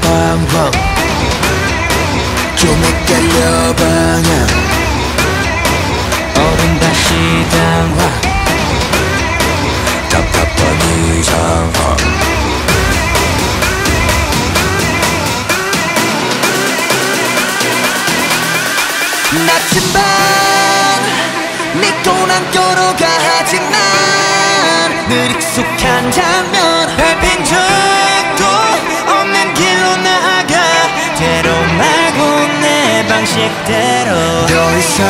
방황 좀 헷갈려 방향 어른 다시 당황 답답한 이 상황 나침반 믿고 남겨로 가지만 늘 익숙한 장면 밟힌 적 방식대로 더 이상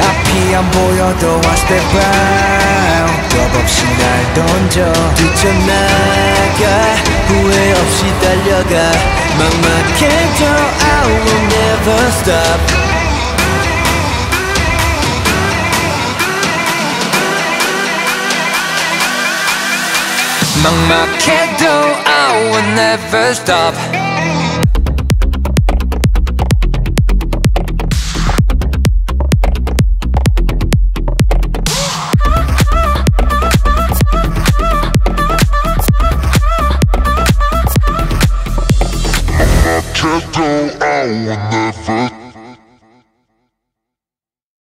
앞이 안 보여도 I step out 겁없이 날 던져. 뛰쳐나가 후회 없이 달려가. 막막해도 I will never stop. 막막해도 I will never stop Check go. I will never